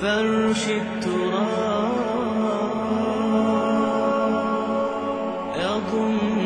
فرش التراب يضمني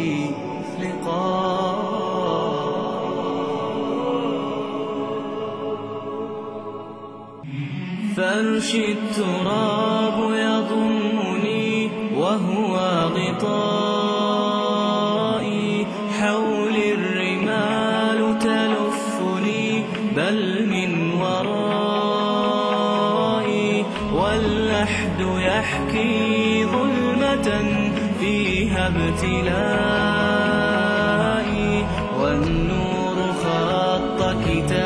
فرش التراب يضمني وهو غطائي. حول الرمال تلفني بل من ورائي. واللحد يحكي ظلمة فيها ابتلائي. والنور خط كتابه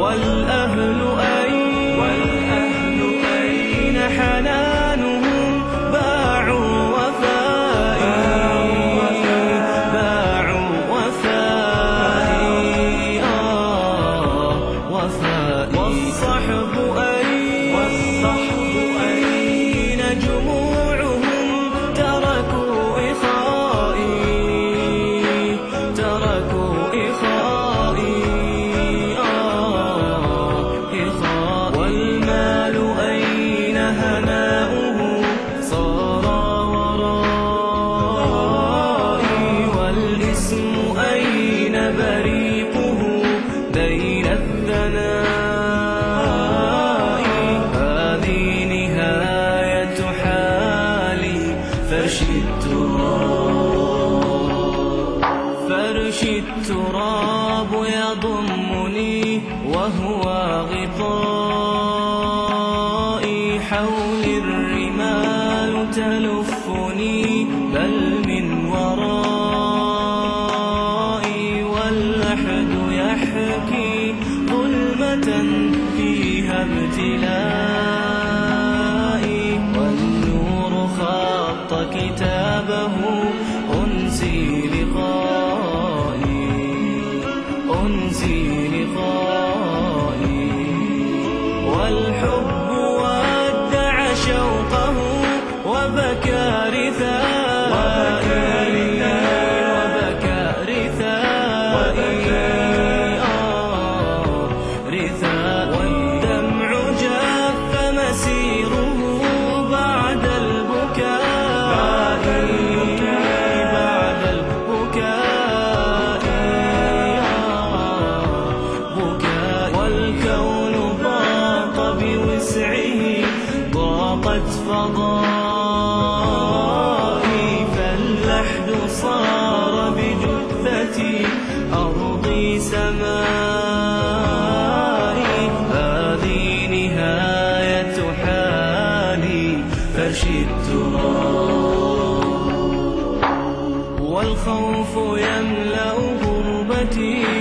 والأهل أين؟ حنانهم باعوا وفائي. باعوا وفائي. آه وفائي. والصحب أين؟ والصحب فرش التراب فرش التراب يضمني وهو غطائي حول الرمال تلفني بل من ورائي واللحد يحكي ظلمة فيها ابتلائي كتابه فاللحد صار بجثتي. أرضي سمائي هذه نهاية حالي. فرش والخوف يملأ غربتي.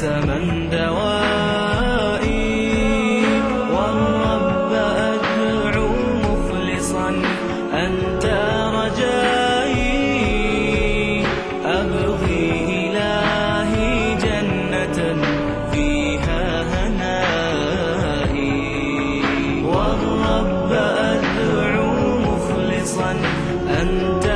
قسما دوائي. والرب أدعو مخلصا أنت رجائي. أبغي إلهي جنة فيها هنائي. والرب أدعو مخلصا أنت